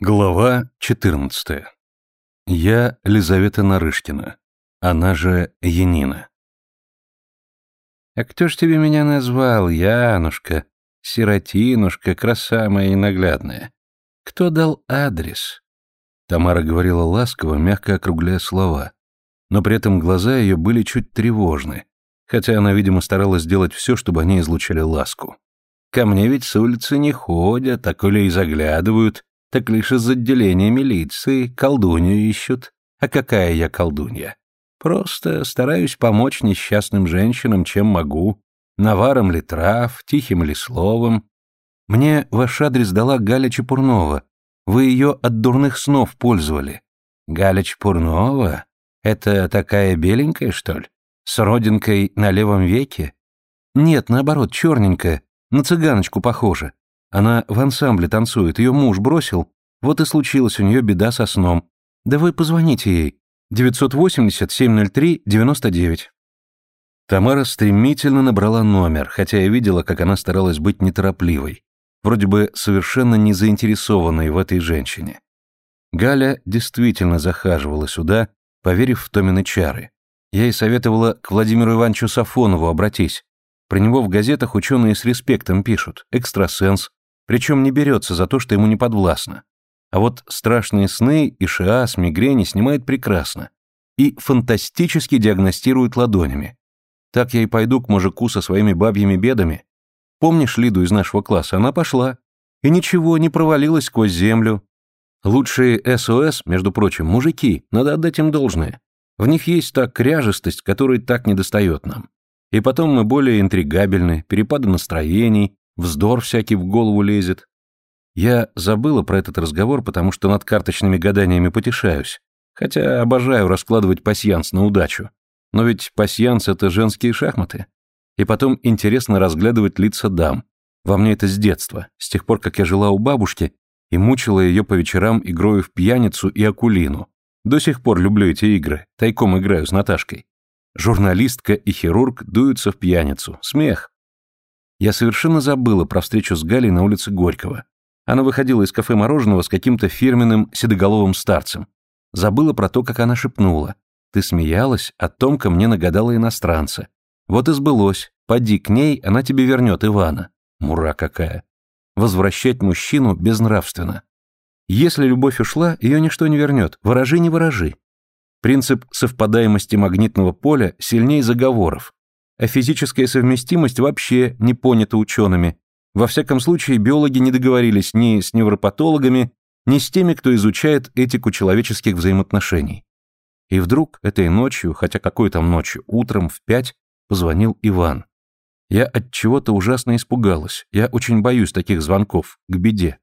Глава 14. Я Лизавета Нарышкина, она же Янина. «А кто ж тебе меня назвал, Янушка, сиротинушка, краса моя ненаглядная? Кто дал адрес?» Тамара говорила ласково, мягко округляя слова, но при этом глаза ее были чуть тревожны, хотя она, видимо, старалась сделать все, чтобы они излучали ласку. «Ко мне ведь с улицы не ходят, а коли и заглядывают, так лишь из отделения милиции колдунью ищут. А какая я колдунья? Просто стараюсь помочь несчастным женщинам, чем могу. Наваром ли трав, тихим ли словом. Мне ваш адрес дала Галя Чепурнова. Вы ее от дурных снов пользовали. Галя Чепурнова? Это такая беленькая, что ли? С родинкой на левом веке? Нет, наоборот, черненькая, на цыганочку похожа. Она в ансамбле танцует, ее муж бросил, вот и случилась у нее беда со сном. Да вы позвоните ей. 980-703-99. Тамара стремительно набрала номер, хотя я видела, как она старалась быть неторопливой, вроде бы совершенно не заинтересованной в этой женщине. Галя действительно захаживала сюда, поверив в Томины чары. Я ей советовала к Владимиру Ивановичу Сафонову обратись. Про него в газетах ученые с респектом пишут. Экстрасенс, причем не берется за то, что ему не подвластно. А вот страшные сны, ишиаз, мигрени снимает прекрасно. И фантастически диагностирует ладонями. Так я и пойду к мужику со своими бабьими бедами. Помнишь Лиду из нашего класса? Она пошла. И ничего, не провалилась сквозь землю. Лучшие СОС, между прочим, мужики, надо отдать им должное. В них есть та кряжестость, которой так недостает нам. И потом мы более интригабельны, перепады настроений, Вздор всякий в голову лезет. Я забыла про этот разговор, потому что над карточными гаданиями потешаюсь, хотя обожаю раскладывать пасьянс на удачу. Но ведь пасьянс — это женские шахматы. И потом интересно разглядывать лица дам. Во мне это с детства, с тех пор, как я жила у бабушки и мучила ее по вечерам игрою в пьяницу и акулину. До сих пор люблю эти игры, тайком играю с Наташкой. Журналистка и хирург дуются в пьяницу. Смех. Я совершенно забыла про встречу с Галей на улице Горького. Она выходила из кафе мороженого с каким-то фирменным седоголовым старцем. Забыла про то, как она шепнула. Ты смеялась, а Томка мне нагадала иностранца. Вот и сбылось. Поди к ней, она тебе вернет Ивана. Мура какая. Возвращать мужчину безнравственно. Если любовь ушла, ее ничто не вернет. Ворожи, не ворожи. Принцип совпадаемости магнитного поля сильнее заговоров а физическая совместимость вообще не понята учеными. Во всяком случае, биологи не договорились ни с невропатологами, ни с теми, кто изучает этику человеческих взаимоотношений. И вдруг этой ночью, хотя какой там ночью, утром в пять, позвонил Иван. Я от чего-то ужасно испугалась. Я очень боюсь таких звонков, к беде.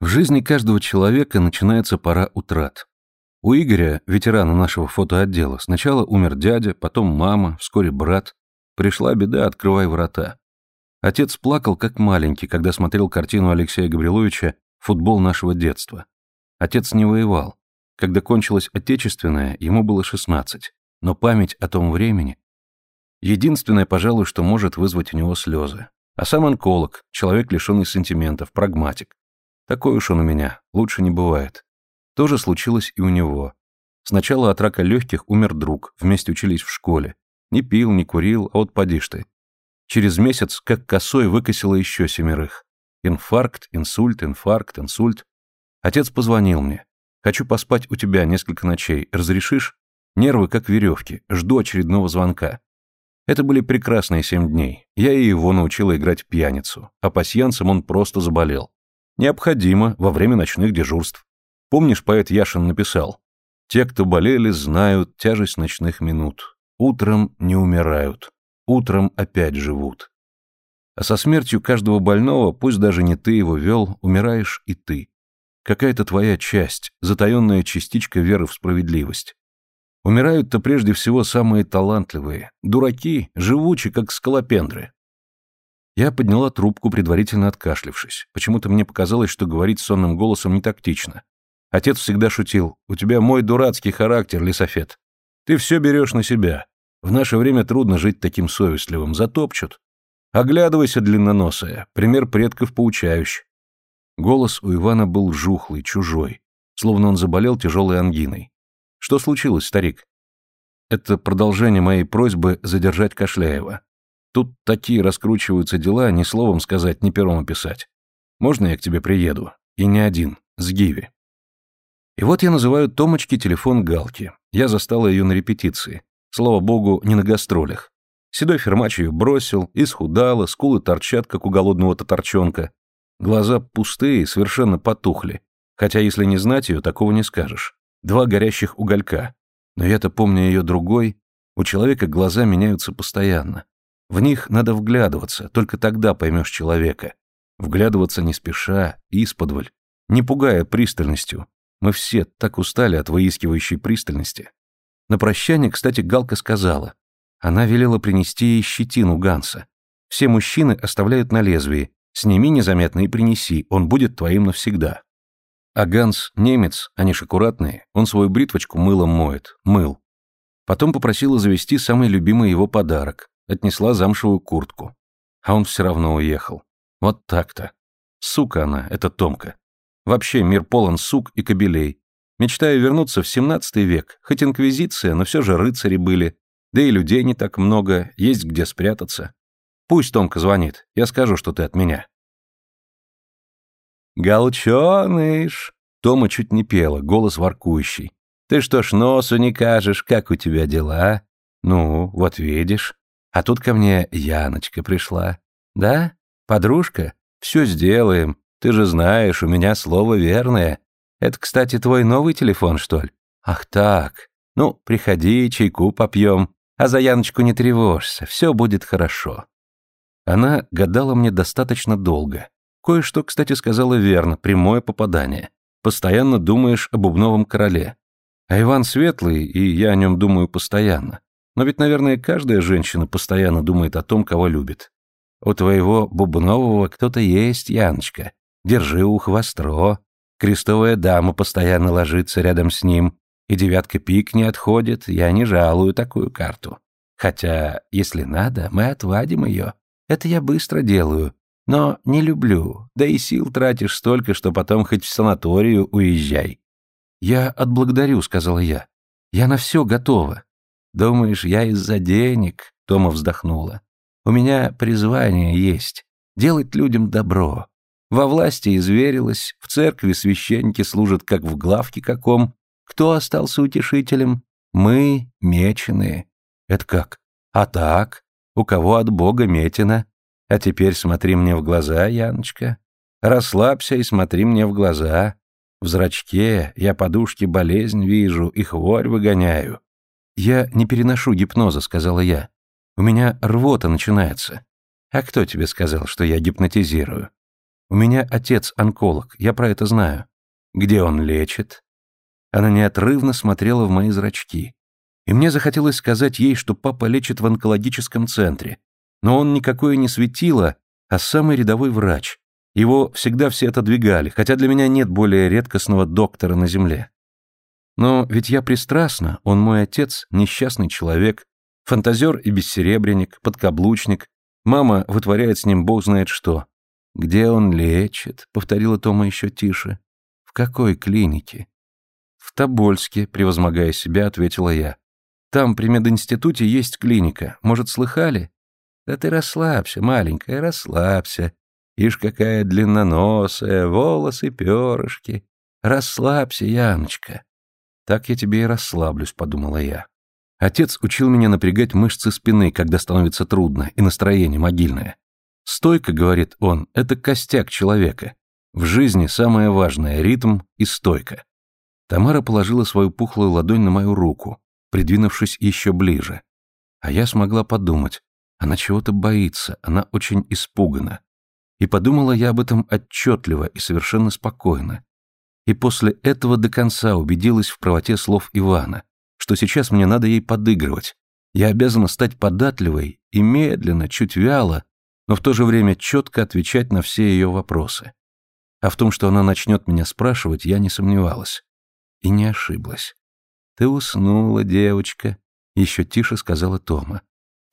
В жизни каждого человека начинается пора утрат. У Игоря, ветерана нашего фотоотдела, сначала умер дядя, потом мама, вскоре брат. Пришла беда, открывай врата. Отец плакал, как маленький, когда смотрел картину Алексея Гавриловича «Футбол нашего детства». Отец не воевал. Когда кончилась Отечественная, ему было 16. Но память о том времени... Единственное, пожалуй, что может вызвать у него слезы. А сам онколог, человек, лишенный сентиментов, прагматик. Такой уж он у меня, лучше не бывает. То же случилось и у него. Сначала от рака легких умер друг, вместе учились в школе. Не пил, не курил, а вот поди ты. Через месяц, как косой, выкосило еще семерых. Инфаркт, инсульт, инфаркт, инсульт. Отец позвонил мне. «Хочу поспать у тебя несколько ночей. Разрешишь?» Нервы как веревки. Жду очередного звонка. Это были прекрасные семь дней. Я и его научила играть пьяницу. А пасьянцем он просто заболел. Необходимо во время ночных дежурств. Помнишь, поэт Яшин написал «Те, кто болели, знают тяжесть ночных минут. Утром не умирают, утром опять живут». А со смертью каждого больного, пусть даже не ты его вел, умираешь и ты. Какая-то твоя часть, затаенная частичка веры в справедливость. Умирают-то прежде всего самые талантливые, дураки, живучи, как скалопендры. Я подняла трубку, предварительно откашлившись. Почему-то мне показалось, что говорить сонным голосом не тактично. Отец всегда шутил. «У тебя мой дурацкий характер, Лисофет. Ты все берешь на себя. В наше время трудно жить таким совестливым. Затопчут. Оглядывайся, длинноносая. Пример предков поучающий». Голос у Ивана был жухлый, чужой, словно он заболел тяжелой ангиной. «Что случилось, старик?» Это продолжение моей просьбы задержать Кошляева. Тут такие раскручиваются дела, ни словом сказать, ни пером описать. Можно я к тебе приеду? И не один, с Гиви. И вот я называю Томочке телефон Галки. Я застала ее на репетиции. Слава богу, не на гастролях. Седой фермач ее бросил, исхудала, скулы торчат, как у голодного татарчонка. Глаза пустые, совершенно потухли. Хотя, если не знать ее, такого не скажешь. Два горящих уголька. Но я-то помню ее другой. У человека глаза меняются постоянно. В них надо вглядываться, только тогда поймешь человека. Вглядываться не спеша, исподволь, не пугая пристальностью. Мы все так устали от выискивающей пристальности. На прощание, кстати, Галка сказала. Она велела принести ей щетину Ганса. Все мужчины оставляют на лезвии. Сними незаметно и принеси, он будет твоим навсегда. А Ганс немец, они ж аккуратные, он свою бритвочку мылом моет, мыл. Потом попросила завести самый любимый его подарок, отнесла замшевую куртку. А он все равно уехал. Вот так-то. Сука она, эта Томка. Вообще мир полон сук и кобелей. Мечтаю вернуться в 17 век, хоть инквизиция, но все же рыцари были, да и людей не так много, есть где спрятаться. Пусть Томка звонит, я скажу, что ты от меня. «Голченыш!» Тома чуть не пела, голос воркующий. «Ты что ж носу не кажешь, как у тебя дела?» «Ну, вот видишь. А тут ко мне Яночка пришла. Да? Подружка? Все сделаем. Ты же знаешь, у меня слово верное. Это, кстати, твой новый телефон, что ли? Ах так. Ну, приходи, чайку попьем. А за Яночку не тревожься, все будет хорошо». Она гадала мне достаточно долго. Кое-что, кстати, сказала верно, прямое попадание. Постоянно думаешь о бубновом короле. А Иван Светлый, и я о нем думаю постоянно. Но ведь, наверное, каждая женщина постоянно думает о том, кого любит. У твоего бубнового кто-то есть, Яночка. Держи ухо востро. Крестовая дама постоянно ложится рядом с ним, и девятка пик не отходит, я не жалую такую карту. Хотя, если надо, мы отвадим ее. Это я быстро делаю, но не люблю, да и сил тратишь столько, что потом хоть в санаторию уезжай. Я отблагодарю, сказала я. Я на все готова. Думаешь, я из-за денег? Тома вздохнула. У меня призвание есть. Делать людям добро. Во власти изверилась, в церкви священники служат как в главке каком. Кто остался утешителем? Мы, меченые. Это как? А так? У кого от Бога метина? А теперь смотри мне в глаза, Яночка. Расслабься и смотри мне в глаза. В зрачке я подушки болезнь вижу и хворь выгоняю. Я не переношу гипноза, сказала я. У меня рвота начинается. А кто тебе сказал, что я гипнотизирую? У меня отец онколог, я про это знаю. Где он лечит? Она неотрывно смотрела в мои зрачки. И мне захотелось сказать ей, что папа лечит в онкологическом центре, но он никакое не светило, а самый рядовой врач. Его всегда все отодвигали, хотя для меня нет более редкостного доктора на земле. Но ведь я пристрастна, он мой отец, несчастный человек, фантазер и бессеребренник, подкаблучник, мама вытворяет с ним бог знает что. «Где он лечит?» — повторила Тома еще тише. «В какой клинике?» «В Тобольске», — превозмогая себя, ответила я. «Там при мединституте есть клиника. Может, слыхали?» Да ты расслабься, маленькая, расслабься. Ишь, какая длинноносая, волосы, перышки. Расслабься, Яночка. Так я тебе и расслаблюсь, подумала я. Отец учил меня напрягать мышцы спины, когда становится трудно, и настроение могильное. Стойка, говорит он, это костяк человека. В жизни самое важное — ритм и стойка. Тамара положила свою пухлую ладонь на мою руку, придвинувшись еще ближе. А я смогла подумать, она чего-то боится, она очень испугана. И подумала я об этом отчетливо и совершенно спокойно. И после этого до конца убедилась в правоте слов Ивана, что сейчас мне надо ей подыгрывать. Я обязана стать податливой и медленно, чуть вяло, но в то же время четко отвечать на все ее вопросы. А в том, что она начнет меня спрашивать, я не сомневалась. И не ошиблась. «Ты уснула, девочка», — еще тише сказала Тома.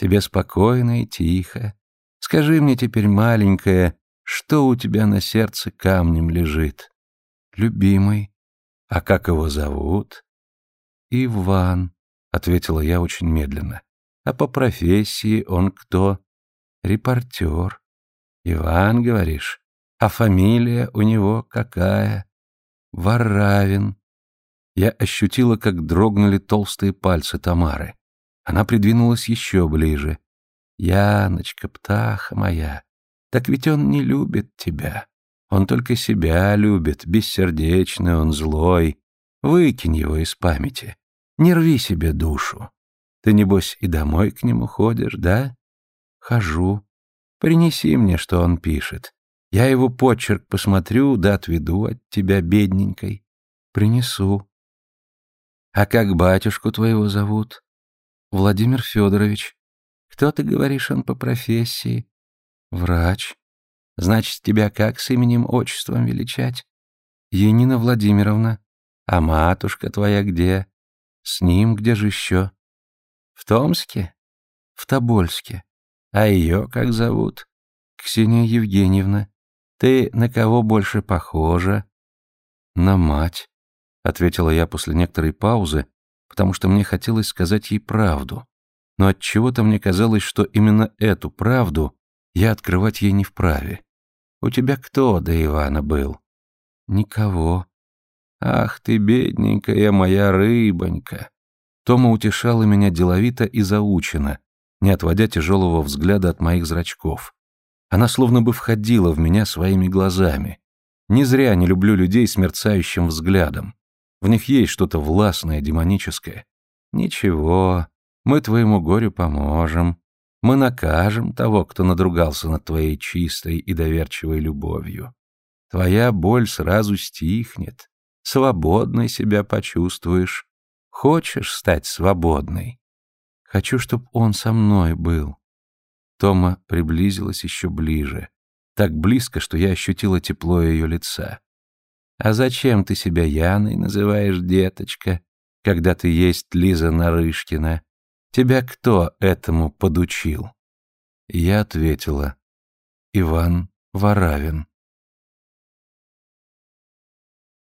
Тебе спокойно и тихо. Скажи мне теперь, маленькая, Что у тебя на сердце камнем лежит? Любимый. А как его зовут? Иван, ответила я очень медленно. А по профессии он кто? Репортер. Иван, говоришь? А фамилия у него какая? Варавин. Я ощутила, как дрогнули толстые пальцы Тамары. Она придвинулась еще ближе. «Яночка, птаха моя, так ведь он не любит тебя. Он только себя любит, бессердечный он, злой. Выкинь его из памяти. Не рви себе душу. Ты, небось, и домой к нему ходишь, да? Хожу. Принеси мне, что он пишет. Я его почерк посмотрю, да отведу от тебя, бедненькой. Принесу. А как батюшку твоего зовут? Владимир Федорович. Кто ты говоришь, он по профессии? Врач. Значит, тебя как с именем, отчеством величать? Енина Владимировна. А матушка твоя где? С ним где же еще? В Томске? В Тобольске. А ее как зовут? Ксения Евгеньевна. Ты на кого больше похожа? На мать, ответила я после некоторой паузы, потому что мне хотелось сказать ей правду. Но от чего-то мне казалось, что именно эту правду я открывать ей не вправе. У тебя кто до Ивана был? Никого. Ах ты, бедненькая моя рыбонька. Тома утешала меня деловито и заучено, не отводя тяжелого взгляда от моих зрачков. Она словно бы входила в меня своими глазами. Не зря не люблю людей с мерцающим взглядом. В них есть что-то властное, демоническое. Ничего, мы твоему горю поможем. Мы накажем того, кто надругался над твоей чистой и доверчивой любовью. Твоя боль сразу стихнет. Свободной себя почувствуешь. Хочешь стать свободной? Хочу, чтоб он со мной был. Тома приблизилась еще ближе. Так близко, что я ощутила тепло ее лица. «А зачем ты себя Яной называешь, деточка, когда ты есть Лиза Нарышкина? Тебя кто этому подучил?» Я ответила. «Иван Варавин».